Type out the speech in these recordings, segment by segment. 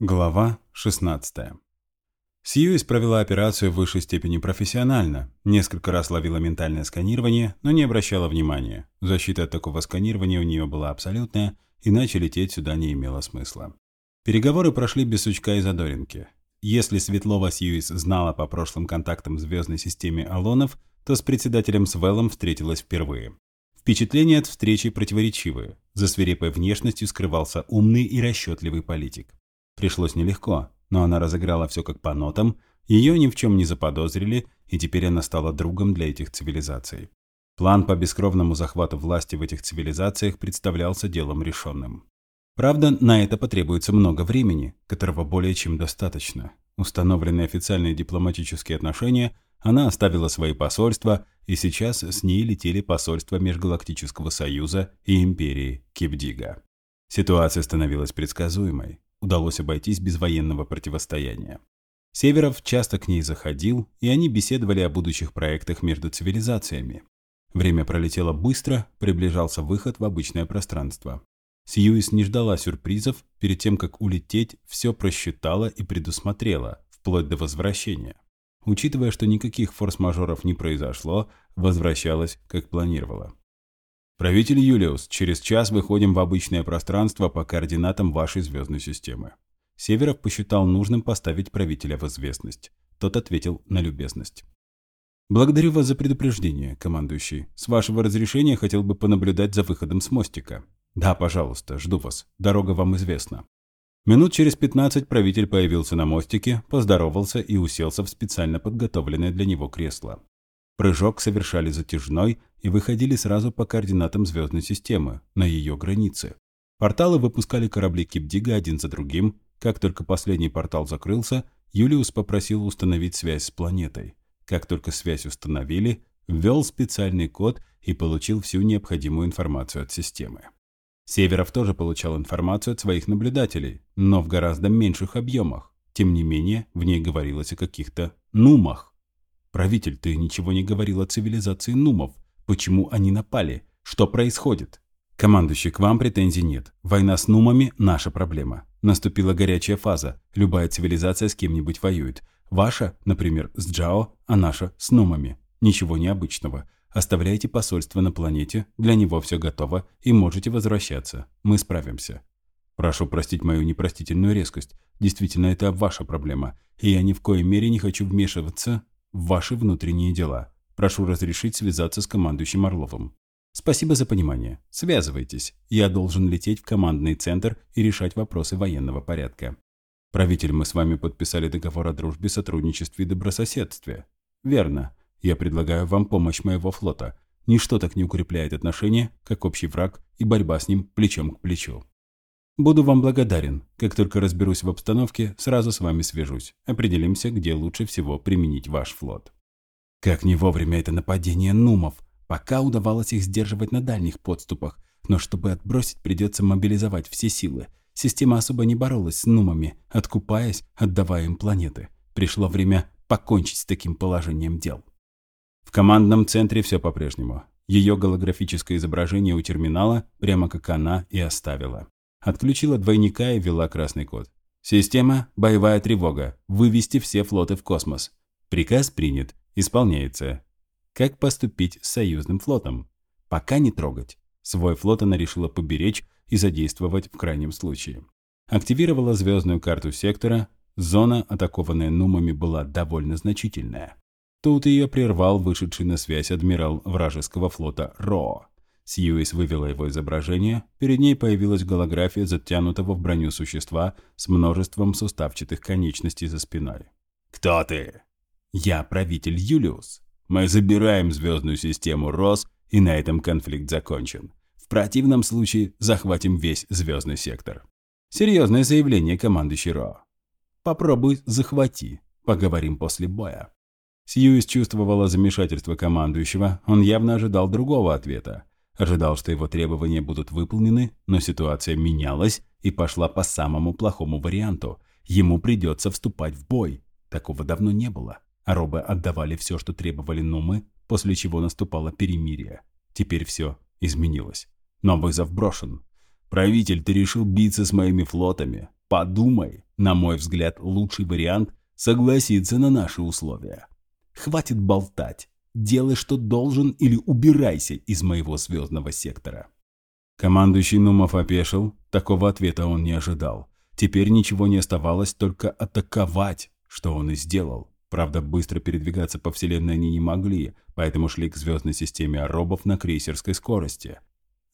Глава 16. Сьюис провела операцию в высшей степени профессионально, несколько раз ловила ментальное сканирование, но не обращала внимания. Защита от такого сканирования у нее была абсолютная, иначе лететь сюда не имело смысла. Переговоры прошли без сучка и задоринки. Если Светлова Сьюис знала по прошлым контактам в звездной системе Алонов, то с председателем Свеллом встретилась впервые. Впечатления от встречи противоречивые. За свирепой внешностью скрывался умный и расчетливый политик. Пришлось нелегко, но она разыграла все как по нотам, ее ни в чем не заподозрили, и теперь она стала другом для этих цивилизаций. План по бескровному захвату власти в этих цивилизациях представлялся делом решенным. Правда, на это потребуется много времени, которого более чем достаточно. Установленные официальные дипломатические отношения, она оставила свои посольства, и сейчас с ней летели посольства Межгалактического Союза и Империи Кипдига. Ситуация становилась предсказуемой удалось обойтись без военного противостояния. Северов часто к ней заходил, и они беседовали о будущих проектах между цивилизациями. Время пролетело быстро, приближался выход в обычное пространство. Сьюис не ждала сюрпризов, перед тем, как улететь, все просчитала и предусмотрела, вплоть до возвращения. Учитывая, что никаких форс-мажоров не произошло, возвращалась, как планировала. «Правитель Юлиус, через час выходим в обычное пространство по координатам вашей звездной системы». Северов посчитал нужным поставить правителя в известность. Тот ответил на любезность. «Благодарю вас за предупреждение, командующий. С вашего разрешения хотел бы понаблюдать за выходом с мостика». «Да, пожалуйста, жду вас. Дорога вам известна». Минут через 15 правитель появился на мостике, поздоровался и уселся в специально подготовленное для него кресло. Прыжок совершали затяжной и выходили сразу по координатам звездной системы, на ее границе. Порталы выпускали корабли Кипдига один за другим. Как только последний портал закрылся, Юлиус попросил установить связь с планетой. Как только связь установили, ввел специальный код и получил всю необходимую информацию от системы. Северов тоже получал информацию от своих наблюдателей, но в гораздо меньших объемах. Тем не менее, в ней говорилось о каких-то нумах. «Правитель, ты ничего не говорил о цивилизации нумов. Почему они напали? Что происходит?» «Командующий, к вам претензий нет. Война с нумами – наша проблема. Наступила горячая фаза. Любая цивилизация с кем-нибудь воюет. Ваша, например, с Джао, а наша – с нумами. Ничего необычного. Оставляйте посольство на планете, для него все готово, и можете возвращаться. Мы справимся». Прошу простить мою непростительную резкость. Действительно, это ваша проблема, и я ни в коей мере не хочу вмешиваться ваши внутренние дела. Прошу разрешить связаться с командующим Орловым. Спасибо за понимание. Связывайтесь. Я должен лететь в командный центр и решать вопросы военного порядка. Правитель, мы с вами подписали договор о дружбе, сотрудничестве и добрососедстве. Верно. Я предлагаю вам помощь моего флота. Ничто так не укрепляет отношения, как общий враг и борьба с ним плечом к плечу. Буду вам благодарен. Как только разберусь в обстановке, сразу с вами свяжусь. Определимся, где лучше всего применить ваш флот. Как не вовремя это нападение нумов. Пока удавалось их сдерживать на дальних подступах, но чтобы отбросить, придется мобилизовать все силы. Система особо не боролась с нумами, откупаясь, отдавая им планеты. Пришло время покончить с таким положением дел. В командном центре все по-прежнему. Ее голографическое изображение у терминала, прямо как она и оставила. Отключила двойника и ввела красный код. Система «Боевая тревога». Вывести все флоты в космос. Приказ принят. Исполняется. Как поступить с союзным флотом? Пока не трогать. Свой флот она решила поберечь и задействовать в крайнем случае. Активировала звездную карту сектора. Зона, атакованная нумами, была довольно значительная. Тут ее прервал вышедший на связь адмирал вражеского флота Ро. Сьюис вывела его изображение, перед ней появилась голография затянутого в броню существа с множеством суставчатых конечностей за спиной. «Кто ты?» «Я правитель Юлиус. Мы забираем звездную систему РОС, и на этом конфликт закончен. В противном случае захватим весь звездный сектор». Серьезное заявление, командующий Ро. «Попробуй захвати. Поговорим после боя». Сьюис чувствовала замешательство командующего, он явно ожидал другого ответа. Ожидал, что его требования будут выполнены, но ситуация менялась и пошла по самому плохому варианту. Ему придется вступать в бой. Такого давно не было. Аробы отдавали все, что требовали Нумы, после чего наступало перемирие. Теперь все изменилось. Но вызов брошен. «Правитель, ты решил биться с моими флотами. подумай. На мой взгляд, лучший вариант – согласиться на наши условия. Хватит болтать. Делай, что должен, или убирайся из моего звездного сектора. Командующий Нумов опешил, такого ответа он не ожидал. Теперь ничего не оставалось, только атаковать, что он и сделал. Правда, быстро передвигаться по Вселенной они не могли, поэтому шли к звездной системе аробов на крейсерской скорости.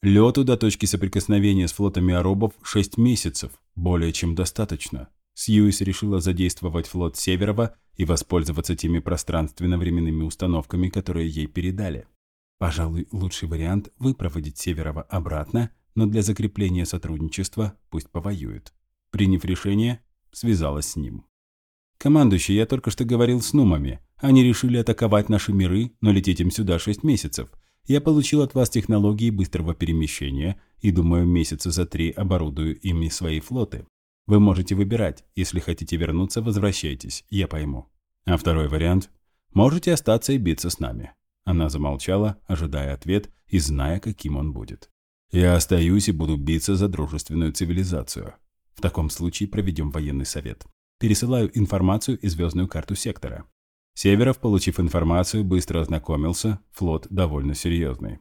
Лету до точки соприкосновения с флотами аробов 6 месяцев, более чем достаточно. Сьюис решила задействовать флот Северова и воспользоваться теми пространственно-временными установками, которые ей передали. Пожалуй, лучший вариант – выпроводить Северова обратно, но для закрепления сотрудничества пусть повоюет. Приняв решение, связалась с ним. «Командующий, я только что говорил с Нумами. Они решили атаковать наши миры, но лететь им сюда 6 месяцев. Я получил от вас технологии быстрого перемещения и, думаю, месяца за три оборудую ими свои флоты. Вы можете выбирать. Если хотите вернуться, возвращайтесь, я пойму. А второй вариант – можете остаться и биться с нами. Она замолчала, ожидая ответ и зная, каким он будет. Я остаюсь и буду биться за дружественную цивилизацию. В таком случае проведем военный совет. Пересылаю информацию и звездную карту сектора. Северов, получив информацию, быстро ознакомился, флот довольно серьезный.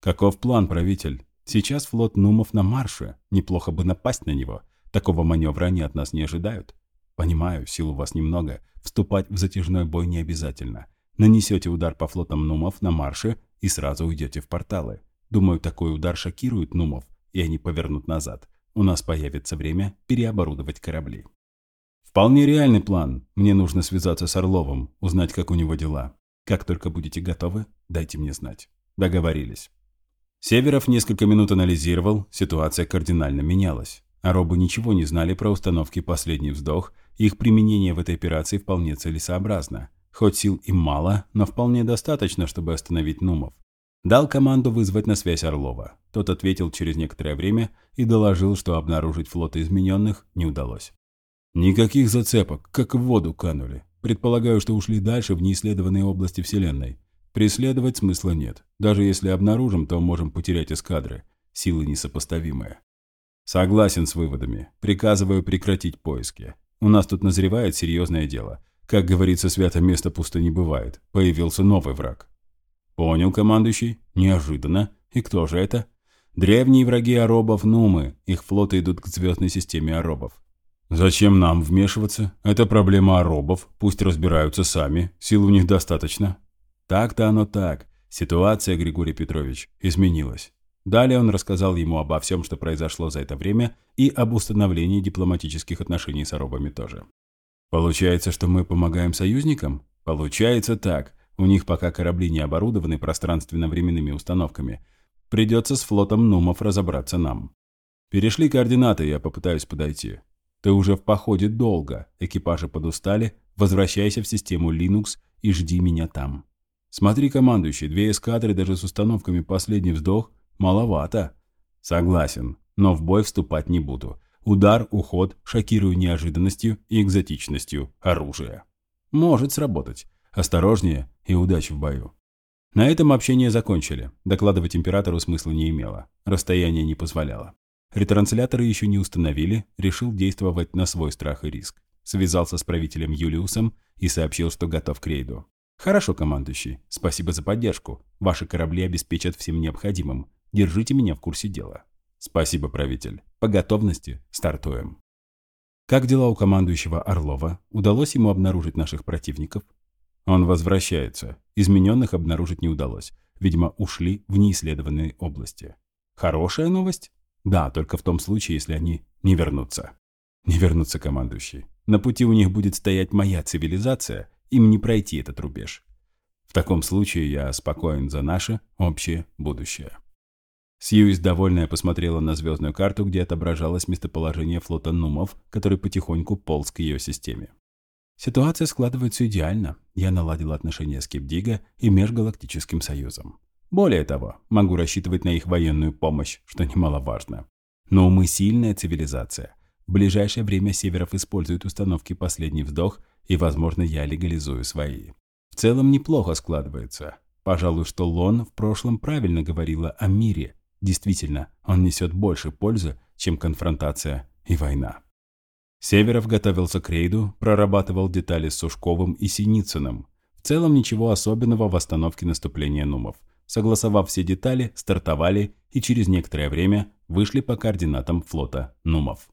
Каков план, правитель? Сейчас флот Нумов на марше, неплохо бы напасть на него. Такого маневра они от нас не ожидают. Понимаю, сил у вас немного, вступать в затяжной бой не обязательно. Нанесете удар по флотам Нумов на марше и сразу уйдете в порталы. Думаю, такой удар шокирует Нумов, и они повернут назад. У нас появится время переоборудовать корабли. Вполне реальный план. Мне нужно связаться с Орловым, узнать, как у него дела. Как только будете готовы, дайте мне знать. Договорились. Северов несколько минут анализировал, ситуация кардинально менялась. Аробы ничего не знали про установки «Последний вздох», их применение в этой операции вполне целесообразно. Хоть сил им мало, но вполне достаточно, чтобы остановить Нумов. Дал команду вызвать на связь Орлова. Тот ответил через некоторое время и доложил, что обнаружить флоты измененных не удалось. Никаких зацепок, как в воду канули. Предполагаю, что ушли дальше в неисследованные области Вселенной. Преследовать смысла нет. Даже если обнаружим, то можем потерять эскадры. Силы несопоставимые. Согласен с выводами. Приказываю прекратить поиски. У нас тут назревает серьезное дело. Как говорится, свято место пусто не бывает. Появился новый враг. Понял, командующий. Неожиданно. И кто же это? Древние враги аробов Нумы. Их флоты идут к звездной системе аробов. Зачем нам вмешиваться? Это проблема аробов. Пусть разбираются сами. Сил у них достаточно. Так-то оно так. Ситуация, Григорий Петрович, изменилась. Далее он рассказал ему обо всем, что произошло за это время, и об установлении дипломатических отношений с аробами тоже. «Получается, что мы помогаем союзникам?» «Получается так. У них пока корабли не оборудованы пространственно-временными установками. Придется с флотом Нумов разобраться нам. Перешли координаты, я попытаюсь подойти. Ты уже в походе долго, экипажи подустали, возвращайся в систему Linux и жди меня там. Смотри, командующий, две эскадры даже с установками «Последний вздох» Маловато. Согласен, но в бой вступать не буду. Удар, уход, шокирую неожиданностью и экзотичностью оружия. Может сработать. Осторожнее и удачи в бою. На этом общение закончили. Докладывать императору смысла не имело. Расстояние не позволяло. Ретрансляторы еще не установили, решил действовать на свой страх и риск. Связался с правителем Юлиусом и сообщил, что готов к рейду. «Хорошо, командующий. Спасибо за поддержку. Ваши корабли обеспечат всем необходимым. Держите меня в курсе дела. Спасибо, правитель. По готовности стартуем. Как дела у командующего Орлова? Удалось ему обнаружить наших противников? Он возвращается. Измененных обнаружить не удалось. Видимо, ушли в неисследованные области. Хорошая новость? Да, только в том случае, если они не вернутся. Не вернутся командующий. На пути у них будет стоять моя цивилизация, им не пройти этот рубеж. В таком случае я спокоен за наше общее будущее. Сьюис, довольная, посмотрела на звездную карту, где отображалось местоположение флота Нумов, который потихоньку полз к ее системе. Ситуация складывается идеально. Я наладил отношения с Кипдига и Межгалактическим Союзом. Более того, могу рассчитывать на их военную помощь, что немаловажно. Но мы сильная цивилизация. В ближайшее время Северов использует установки «Последний вздох», и, возможно, я легализую свои. В целом неплохо складывается. Пожалуй, что Лон в прошлом правильно говорила о мире – Действительно, он несет больше пользы, чем конфронтация и война. Северов готовился к рейду, прорабатывал детали с Сушковым и Синицыным. В целом ничего особенного в остановке наступления Нумов. Согласовав все детали, стартовали и через некоторое время вышли по координатам флота Нумов.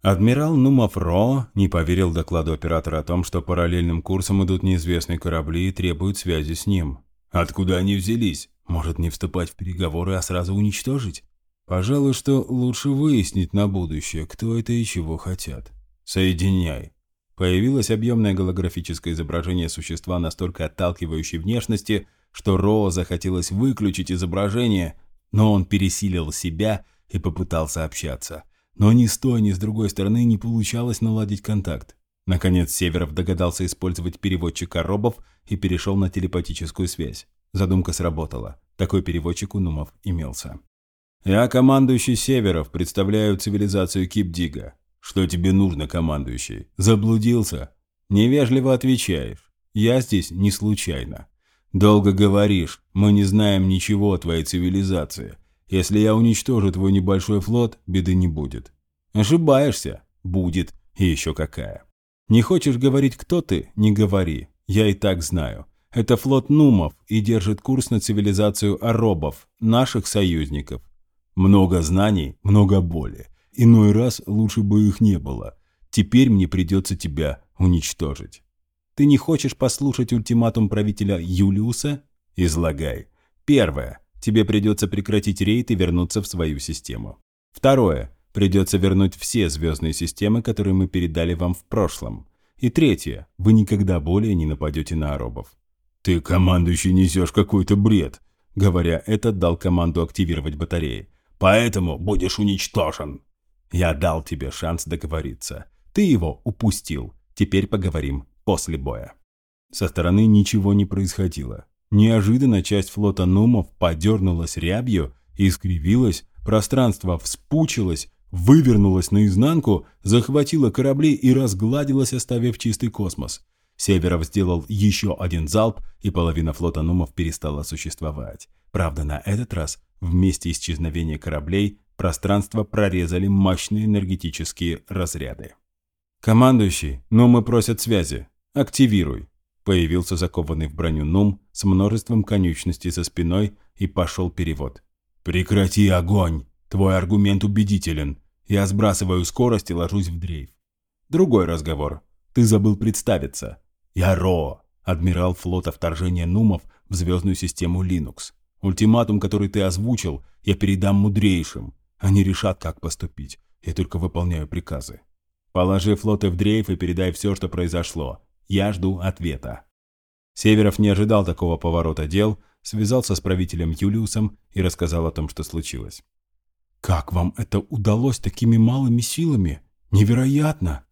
Адмирал Нумов Ро не поверил докладу оператора о том, что параллельным курсом идут неизвестные корабли и требуют связи с ним. Откуда они взялись? Может, не вступать в переговоры, а сразу уничтожить? Пожалуй, что лучше выяснить на будущее, кто это и чего хотят. Соединяй. Появилось объемное голографическое изображение существа настолько отталкивающей внешности, что Ро захотелось выключить изображение, но он пересилил себя и попытался общаться – но ни с той, ни с другой стороны не получалось наладить контакт. Наконец Северов догадался использовать переводчик коробов и перешел на телепатическую связь. Задумка сработала. Такой переводчик у Нумов имелся. «Я командующий Северов, представляю цивилизацию Кипдига. Что тебе нужно, командующий? Заблудился?» «Невежливо отвечаешь. Я здесь не случайно. Долго говоришь, мы не знаем ничего о твоей цивилизации. Если я уничтожу твой небольшой флот, беды не будет. Ошибаешься. Будет. И еще какая. Не хочешь говорить, кто ты? Не говори. Я и так знаю. Это флот Нумов и держит курс на цивилизацию аробов, наших союзников. Много знаний, много боли. Иной раз лучше бы их не было. Теперь мне придется тебя уничтожить. Ты не хочешь послушать ультиматум правителя Юлиуса? Излагай. Первое. Тебе придется прекратить рейд и вернуться в свою систему. Второе. Придется вернуть все звездные системы, которые мы передали вам в прошлом. И третье. Вы никогда более не нападете на аробов. «Ты, командующий, несешь какой-то бред!» Говоря это, дал команду активировать батареи. «Поэтому будешь уничтожен!» «Я дал тебе шанс договориться. Ты его упустил. Теперь поговорим после боя». Со стороны ничего не происходило. Неожиданно часть флота нумов подернулась рябью искривилась, пространство вспучилось, вывернулось наизнанку, захватило корабли и разгладилось, оставив чистый космос. Северов сделал еще один залп, и половина флота нумов перестала существовать. Правда, на этот раз, вместе исчезновения кораблей, пространство прорезали мощные энергетические разряды. «Командующий, нумы просят связи. Активируй», Появился закованный в броню Нум с множеством конечностей за спиной и пошел перевод. «Прекрати огонь! Твой аргумент убедителен. Я сбрасываю скорость и ложусь в дрейф». Другой разговор. Ты забыл представиться. Я Ро, адмирал флота вторжения Нумов в звездную систему Linux. Ультиматум, который ты озвучил, я передам мудрейшим. Они решат, как поступить. Я только выполняю приказы. Положи флоты в дрейф и передай все, что произошло. Я жду ответа. Северов не ожидал такого поворота дел, связался с правителем Юлиусом и рассказал о том, что случилось. «Как вам это удалось такими малыми силами? Невероятно!»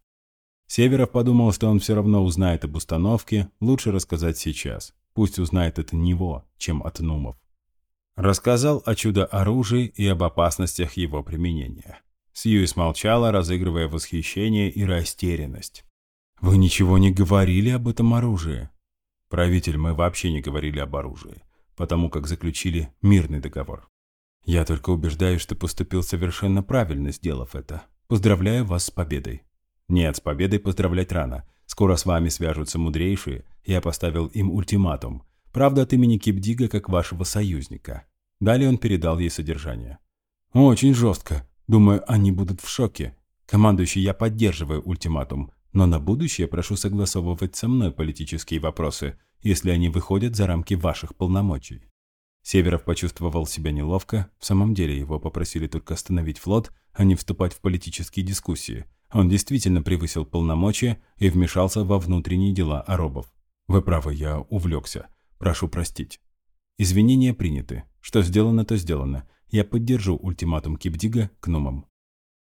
Северов подумал, что он все равно узнает об установке, лучше рассказать сейчас. Пусть узнает от него, чем от Нумов. Рассказал о чудо-оружии и об опасностях его применения. Сьюис молчала, разыгрывая восхищение и растерянность. «Вы ничего не говорили об этом оружии?» «Правитель, мы вообще не говорили об оружии, потому как заключили мирный договор. Я только убеждаюсь, что поступил совершенно правильно, сделав это. Поздравляю вас с победой». «Нет, с победой поздравлять рано. Скоро с вами свяжутся мудрейшие. Я поставил им ультиматум. Правда, от имени Кипдига как вашего союзника». Далее он передал ей содержание. «Очень жестко. Думаю, они будут в шоке. Командующий, я поддерживаю ультиматум. Но на будущее прошу согласовывать со мной политические вопросы, если они выходят за рамки ваших полномочий». Северов почувствовал себя неловко, в самом деле его попросили только остановить флот, а не вступать в политические дискуссии. Он действительно превысил полномочия и вмешался во внутренние дела аробов. «Вы правы, я увлекся. Прошу простить». Извинения приняты. Что сделано, то сделано. Я поддержу ультиматум Кипдига к Нумам.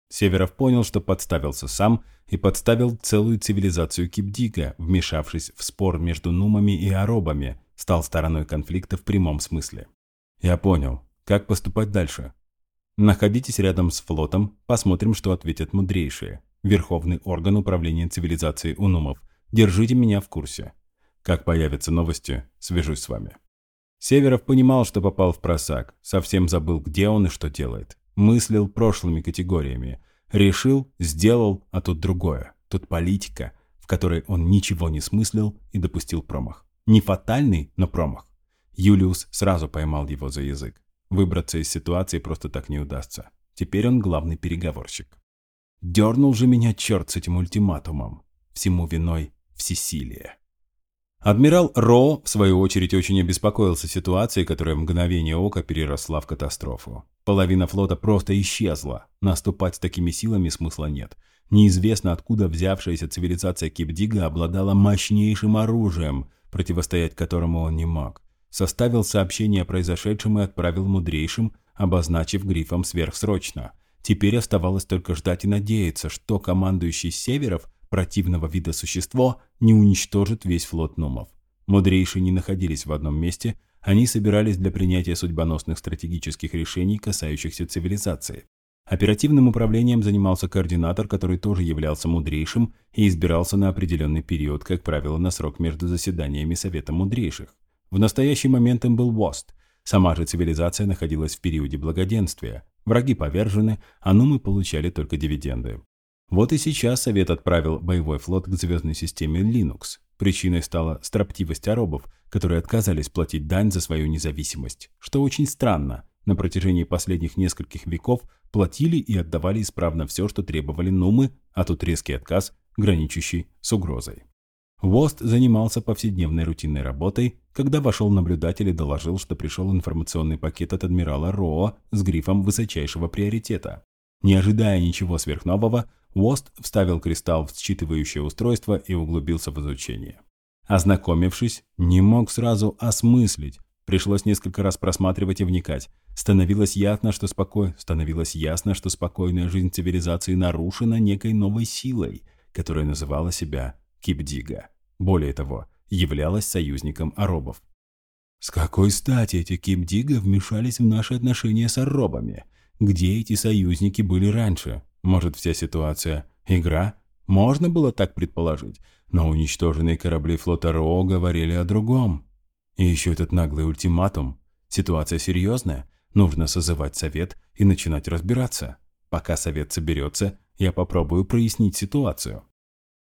Северов понял, что подставился сам и подставил целую цивилизацию Кипдига, вмешавшись в спор между нумами и аробами, стал стороной конфликта в прямом смысле. «Я понял. Как поступать дальше?» «Находитесь рядом с флотом, посмотрим, что ответят мудрейшие. Верховный орган управления цивилизацией Унумов. Держите меня в курсе. Как появятся новости, свяжусь с вами». Северов понимал, что попал в просак, совсем забыл, где он и что делает мыслил прошлыми категориями. Решил, сделал, а тут другое. Тут политика, в которой он ничего не смыслил и допустил промах. Не фатальный, но промах. Юлиус сразу поймал его за язык. Выбраться из ситуации просто так не удастся. Теперь он главный переговорщик. Дернул же меня черт с этим ультиматумом. Всему виной всесилие. Адмирал Ро, в свою очередь, очень обеспокоился ситуацией, которая в мгновение ока переросла в катастрофу. Половина флота просто исчезла. Наступать с такими силами смысла нет. Неизвестно, откуда взявшаяся цивилизация Кипдига обладала мощнейшим оружием, противостоять которому он не мог. Составил сообщение о произошедшем и отправил мудрейшим, обозначив грифом «сверхсрочно». Теперь оставалось только ждать и надеяться, что командующий Северов – противного вида существо не уничтожит весь флот Нумов. Мудрейшие не находились в одном месте, они собирались для принятия судьбоносных стратегических решений, касающихся цивилизации. Оперативным управлением занимался координатор, который тоже являлся мудрейшим и избирался на определенный период, как правило, на срок между заседаниями Совета Мудрейших. В настоящий момент им был ВОСТ. Сама же цивилизация находилась в периоде благоденствия. Враги повержены, а нумы получали только дивиденды. Вот и сейчас Совет отправил боевой флот к звездной системе Linux. Причиной стала строптивость аробов, которые отказались платить дань за свою независимость, что очень странно. На протяжении последних нескольких веков платили и отдавали исправно все, что требовали нумы, а тут резкий отказ, граничащий с угрозой. Вост занимался повседневной рутинной работой, когда вошел наблюдатель и доложил, что пришел информационный пакет от адмирала Роа с грифом высочайшего приоритета. Не ожидая ничего сверхнового, Уост вставил кристалл в считывающее устройство и углубился в изучение. Ознакомившись, не мог сразу осмыслить. Пришлось несколько раз просматривать и вникать. Становилось ясно, что спокой... Становилось ясно, что спокойная жизнь цивилизации нарушена некой новой силой, которая называла себя Кипдига. Более того, являлась союзником аробов. С какой стати эти Кипдига вмешались в наши отношения с аробами? Где эти союзники были раньше? Может, вся ситуация – игра? Можно было так предположить, но уничтоженные корабли флота РО говорили о другом. И еще этот наглый ультиматум. Ситуация серьезная, нужно созывать совет и начинать разбираться. Пока совет соберется, я попробую прояснить ситуацию.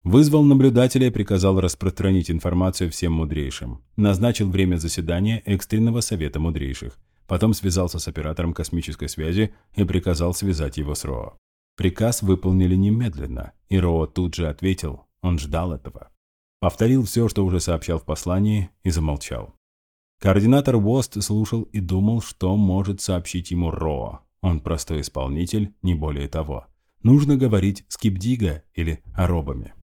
Вызвал наблюдателя и приказал распространить информацию всем мудрейшим. Назначил время заседания экстренного совета мудрейших. Потом связался с оператором космической связи и приказал связать его с РО. Приказ выполнили немедленно, и Роа тут же ответил, он ждал этого. Повторил все, что уже сообщал в послании, и замолчал. Координатор ВОСТ слушал и думал, что может сообщить ему Роа. Он простой исполнитель, не более того. Нужно говорить с Кипдига или Аробами.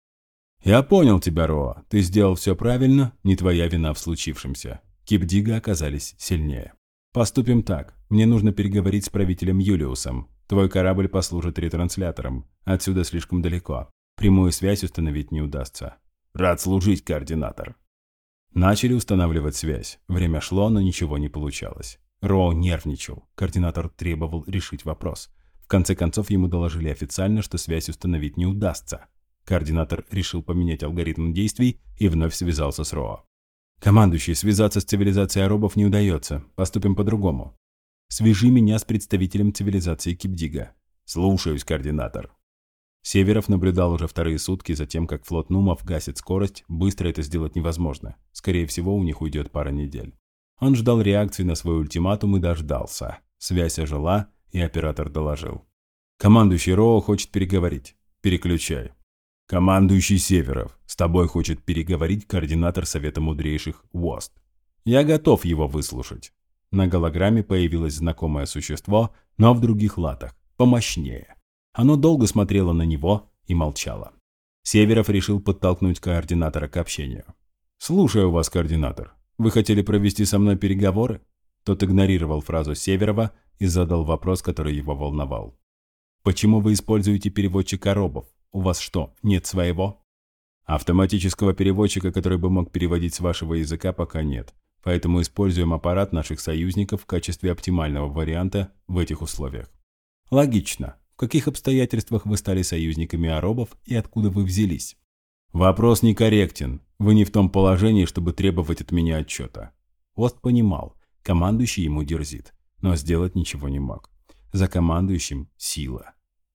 «Я понял тебя, Роа. Ты сделал все правильно, не твоя вина в случившемся. Кипдига оказались сильнее. Поступим так. Мне нужно переговорить с правителем Юлиусом. Твой корабль послужит ретранслятором. Отсюда слишком далеко. Прямую связь установить не удастся. Рад служить, координатор. Начали устанавливать связь. Время шло, но ничего не получалось. Роу нервничал. Координатор требовал решить вопрос. В конце концов, ему доложили официально, что связь установить не удастся. Координатор решил поменять алгоритм действий и вновь связался с Роу. «Командующий, связаться с цивилизацией аробов не удается. Поступим по-другому. Свяжи меня с представителем цивилизации Кипдига. Слушаюсь, координатор. Северов наблюдал уже вторые сутки за тем, как флот Нумов гасит скорость, быстро это сделать невозможно. Скорее всего, у них уйдет пара недель. Он ждал реакции на свой ультиматум и дождался. Связь ожила, и оператор доложил. «Командующий Роу хочет переговорить. Переключай». «Командующий Северов, с тобой хочет переговорить координатор Совета Мудрейших ВОСТ. Я готов его выслушать». На голограмме появилось знакомое существо, но в других латах, помощнее. Оно долго смотрело на него и молчало. Северов решил подтолкнуть координатора к общению. «Слушаю вас, координатор. Вы хотели провести со мной переговоры?» Тот игнорировал фразу Северова и задал вопрос, который его волновал. «Почему вы используете переводчик коробов? У вас что, нет своего?» «Автоматического переводчика, который бы мог переводить с вашего языка, пока нет. Поэтому используем аппарат наших союзников в качестве оптимального варианта в этих условиях. Логично. В каких обстоятельствах вы стали союзниками аробов и откуда вы взялись? Вопрос некорректен. Вы не в том положении, чтобы требовать от меня отчета. Ост понимал, командующий ему дерзит, но сделать ничего не мог. За командующим сила.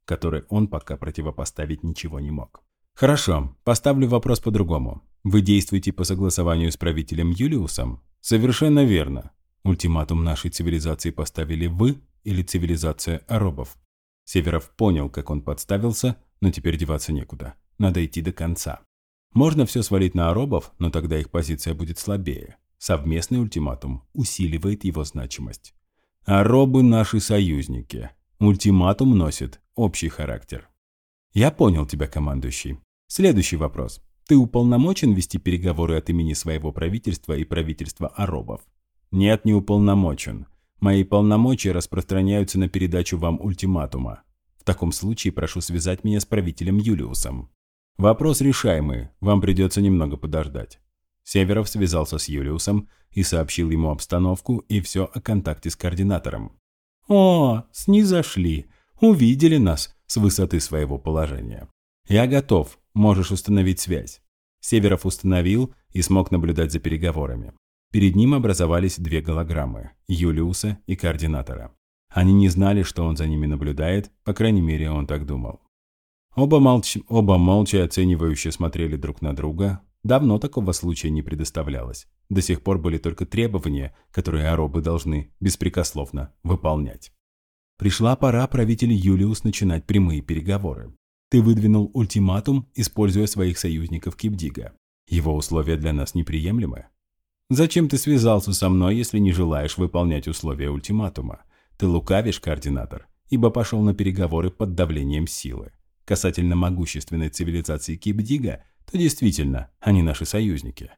Которой он пока противопоставить ничего не мог. Хорошо, поставлю вопрос по-другому. Вы действуете по согласованию с правителем Юлиусом? Совершенно верно. Ультиматум нашей цивилизации поставили вы или цивилизация аробов? Северов понял, как он подставился, но теперь деваться некуда. Надо идти до конца. Можно все свалить на аробов, но тогда их позиция будет слабее. Совместный ультиматум усиливает его значимость. Аробы – наши союзники. Ультиматум носит общий характер. Я понял тебя, командующий. Следующий вопрос. Ты уполномочен вести переговоры от имени своего правительства и правительства аробов? Нет, не уполномочен. Мои полномочия распространяются на передачу вам ультиматума. В таком случае прошу связать меня с правителем Юлиусом. Вопрос решаемый, вам придется немного подождать. Северов связался с Юлиусом и сообщил ему обстановку и все о контакте с координатором. «О, снизошли, увидели нас с высоты своего положения. Я готов, можешь установить связь». Северов установил и смог наблюдать за переговорами. Перед ним образовались две голограммы – Юлиуса и координатора. Они не знали, что он за ними наблюдает, по крайней мере, он так думал. Оба, молч... Оба молча оценивающе смотрели друг на друга. Давно такого случая не предоставлялось. До сих пор были только требования, которые аробы должны беспрекословно выполнять. Пришла пора правитель Юлиус начинать прямые переговоры. Ты выдвинул ультиматум, используя своих союзников Кипдига. Его условия для нас неприемлемы. Зачем ты связался со мной, если не желаешь выполнять условия ультиматума? Ты лукавишь, координатор, ибо пошел на переговоры под давлением силы. Касательно могущественной цивилизации Кипдига, то действительно, они наши союзники.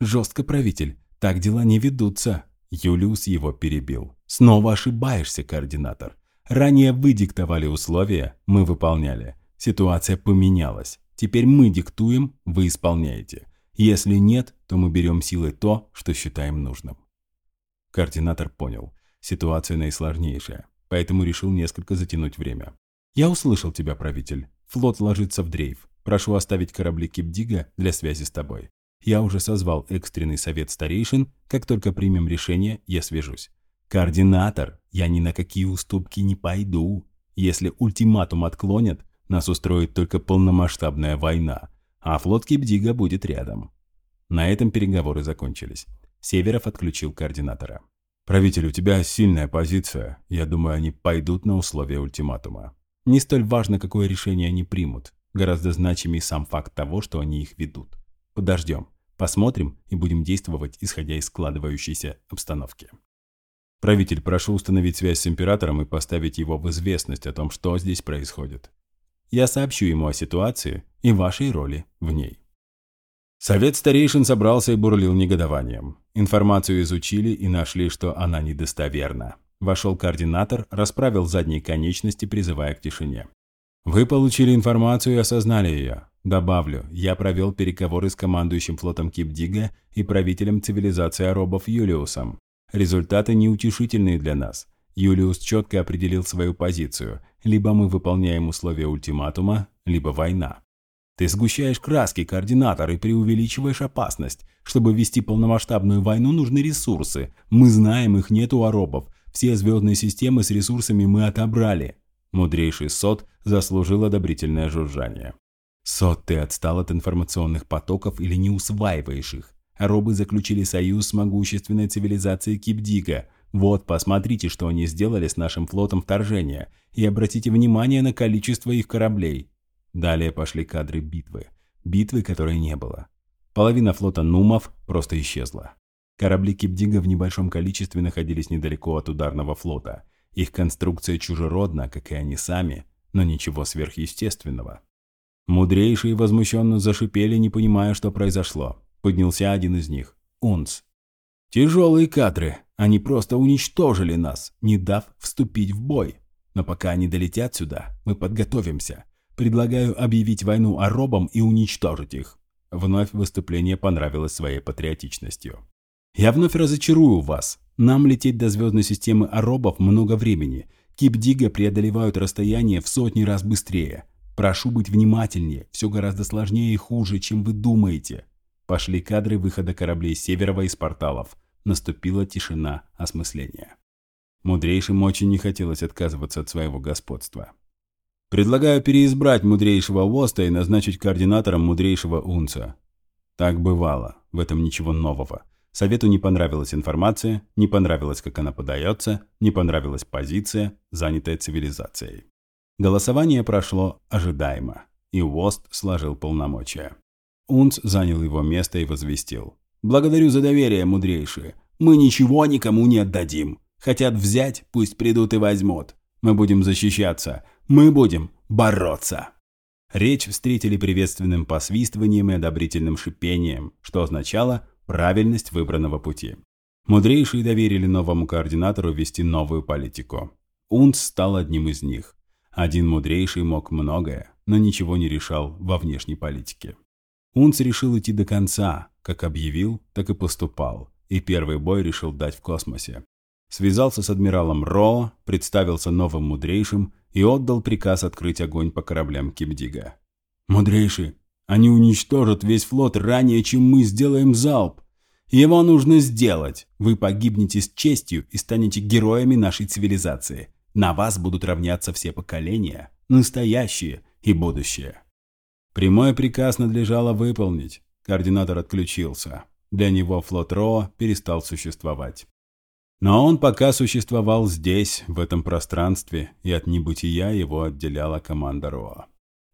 Жестко, правитель, так дела не ведутся. Юлиус его перебил. Снова ошибаешься, координатор. Ранее вы диктовали условия, мы выполняли. Ситуация поменялась. Теперь мы диктуем, вы исполняете. Если нет, то мы берем силой то, что считаем нужным. Координатор понял. Ситуация наисложнейшая, поэтому решил несколько затянуть время. «Я услышал тебя, правитель. Флот ложится в дрейф. Прошу оставить корабли Кипдига для связи с тобой. Я уже созвал экстренный совет старейшин. Как только примем решение, я свяжусь. Координатор, я ни на какие уступки не пойду. Если ультиматум отклонят, нас устроит только полномасштабная война а флот Кипдига будет рядом. На этом переговоры закончились. Северов отключил координатора. «Правитель, у тебя сильная позиция. Я думаю, они пойдут на условия ультиматума. Не столь важно, какое решение они примут. Гораздо значимее сам факт того, что они их ведут. Подождем, посмотрим и будем действовать, исходя из складывающейся обстановки». «Правитель, прошу установить связь с императором и поставить его в известность о том, что здесь происходит. Я сообщу ему о ситуации и вашей роли в ней. Совет старейшин собрался и бурлил негодованием. Информацию изучили и нашли, что она недостоверна. Вошел координатор, расправил задние конечности, призывая к тишине. Вы получили информацию и осознали ее. Добавлю, я провел переговоры с командующим флотом Кипдига и правителем цивилизации аробов Юлиусом. Результаты неутешительные для нас. Юлиус четко определил свою позицию. Либо мы выполняем условия ультиматума, либо война. Ты сгущаешь краски, координатор, и преувеличиваешь опасность. Чтобы вести полномасштабную войну, нужны ресурсы. Мы знаем, их нет у аробов. Все звездные системы с ресурсами мы отобрали. Мудрейший Сот заслужил одобрительное жужжание. Сот, ты отстал от информационных потоков или не усваиваешь их. Аробы заключили союз с могущественной цивилизацией Кипдига – вот, посмотрите, что они сделали с нашим флотом вторжения, и обратите внимание на количество их кораблей. Далее пошли кадры битвы. Битвы, которой не было. Половина флота Нумов просто исчезла. Корабли Кипдига в небольшом количестве находились недалеко от ударного флота. Их конструкция чужеродна, как и они сами, но ничего сверхъестественного. Мудрейшие возмущенно зашипели, не понимая, что произошло. Поднялся один из них – Унц. «Тяжелые кадры», они просто уничтожили нас, не дав вступить в бой. Но пока они долетят сюда, мы подготовимся. Предлагаю объявить войну аробам и уничтожить их. Вновь выступление понравилось своей патриотичностью. Я вновь разочарую вас. Нам лететь до звездной системы аробов много времени. Кипдига преодолевают расстояние в сотни раз быстрее. Прошу быть внимательнее, все гораздо сложнее и хуже, чем вы думаете. Пошли кадры выхода кораблей Северова из порталов. Наступила тишина осмысления. Мудрейшим очень не хотелось отказываться от своего господства. Предлагаю переизбрать мудрейшего Уоста и назначить координатором мудрейшего Унца. Так бывало, в этом ничего нового. Совету не понравилась информация, не понравилось, как она подается, не понравилась позиция, занятая цивилизацией. Голосование прошло ожидаемо, и Уост сложил полномочия. Унц занял его место и возвестил. «Благодарю за доверие, мудрейшие. Мы ничего никому не отдадим. Хотят взять, пусть придут и возьмут. Мы будем защищаться. Мы будем бороться». Речь встретили приветственным посвистыванием и одобрительным шипением, что означало правильность выбранного пути. Мудрейшие доверили новому координатору вести новую политику. Унц стал одним из них. Один мудрейший мог многое, но ничего не решал во внешней политике. Унц решил идти до конца, как объявил, так и поступал, и первый бой решил дать в космосе. Связался с адмиралом Ро, представился новым мудрейшим и отдал приказ открыть огонь по кораблям Кипдига. «Мудрейший, они уничтожат весь флот ранее, чем мы сделаем залп. Его нужно сделать. Вы погибнете с честью и станете героями нашей цивилизации. На вас будут равняться все поколения, настоящие и будущее». Прямой приказ надлежало выполнить. Координатор отключился. Для него флот Ро перестал существовать. Но он пока существовал здесь, в этом пространстве, и от небытия его отделяла команда Роа.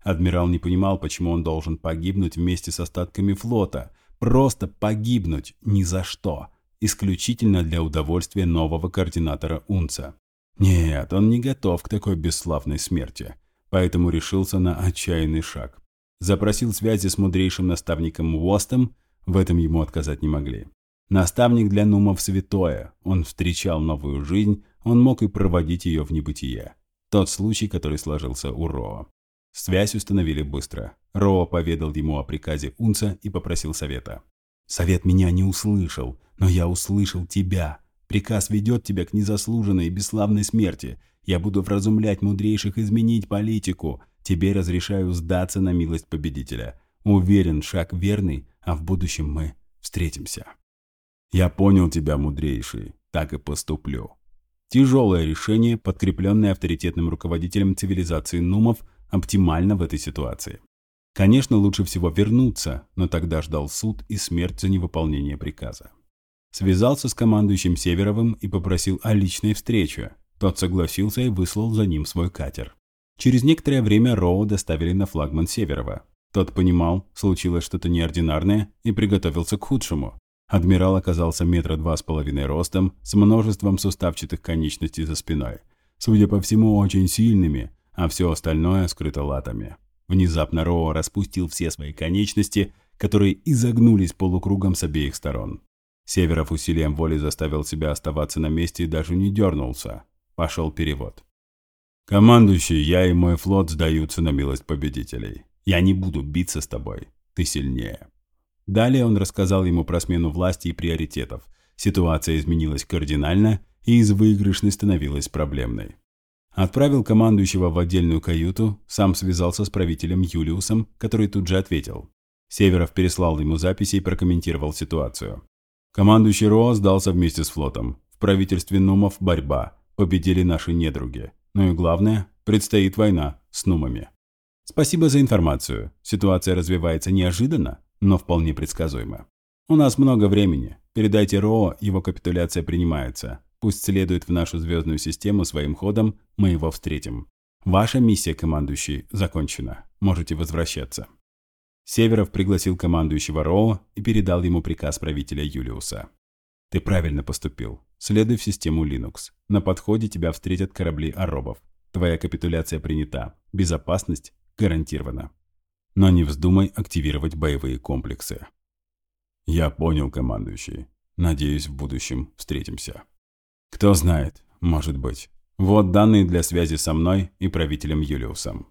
Адмирал не понимал, почему он должен погибнуть вместе с остатками флота. Просто погибнуть ни за что. Исключительно для удовольствия нового координатора Унца. Нет, он не готов к такой бесславной смерти. Поэтому решился на отчаянный шаг. Запросил связи с мудрейшим наставником Уостом, в этом ему отказать не могли. Наставник для нумов святое, он встречал новую жизнь, он мог и проводить ее в небытие. Тот случай, который сложился у Роа. Связь установили быстро. Роа поведал ему о приказе Унца и попросил совета. «Совет меня не услышал, но я услышал тебя. Приказ ведет тебя к незаслуженной и бесславной смерти. Я буду вразумлять мудрейших изменить политику. Тебе разрешаю сдаться на милость победителя. Уверен, шаг верный, а в будущем мы встретимся. Я понял тебя, мудрейший. Так и поступлю. Тяжелое решение, подкрепленное авторитетным руководителем цивилизации Нумов, оптимально в этой ситуации. Конечно, лучше всего вернуться, но тогда ждал суд и смерть за невыполнение приказа. Связался с командующим Северовым и попросил о личной встрече. Тот согласился и выслал за ним свой катер. Через некоторое время Роу доставили на флагман Северова. Тот понимал, случилось что-то неординарное и приготовился к худшему. Адмирал оказался метра два с половиной ростом, с множеством суставчатых конечностей за спиной. Судя по всему, очень сильными, а все остальное скрыто латами. Внезапно Роу распустил все свои конечности, которые изогнулись полукругом с обеих сторон. Северов усилием воли заставил себя оставаться на месте и даже не дернулся. Пошел перевод. «Командующий, я и мой флот сдаются на милость победителей. Я не буду биться с тобой. Ты сильнее». Далее он рассказал ему про смену власти и приоритетов. Ситуация изменилась кардинально, и из выигрышной становилась проблемной. Отправил командующего в отдельную каюту, сам связался с правителем Юлиусом, который тут же ответил. Северов переслал ему записи и прокомментировал ситуацию. Командующий Роа сдался вместе с флотом. В правительстве Нумов борьба. Победили наши недруги. Ну и главное, предстоит война с Нумами. Спасибо за информацию. Ситуация развивается неожиданно, но вполне предсказуемо. У нас много времени. Передайте РО, его капитуляция принимается. Пусть следует в нашу звездную систему своим ходом, мы его встретим. Ваша миссия, командующий, закончена. Можете возвращаться. Северов пригласил командующего РО и передал ему приказ правителя Юлиуса. Ты правильно поступил. Следуй в систему Linux. На подходе тебя встретят корабли аробов. Твоя капитуляция принята. Безопасность гарантирована. Но не вздумай активировать боевые комплексы. Я понял, командующий. Надеюсь, в будущем встретимся. Кто знает, может быть. Вот данные для связи со мной и правителем Юлиусом.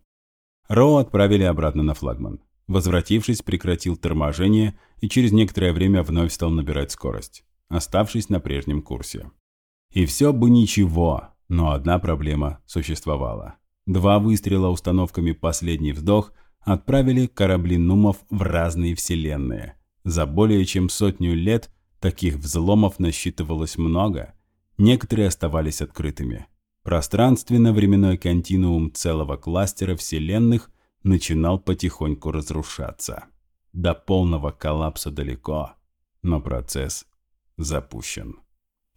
Роу отправили обратно на флагман. Возвратившись, прекратил торможение и через некоторое время вновь стал набирать скорость оставшись на прежнем курсе. И все бы ничего, но одна проблема существовала. Два выстрела установками «Последний вздох» отправили корабли Нумов в разные вселенные. За более чем сотню лет таких взломов насчитывалось много, некоторые оставались открытыми. Пространственно-временной континуум целого кластера вселенных начинал потихоньку разрушаться. До полного коллапса далеко, но процесс запущен.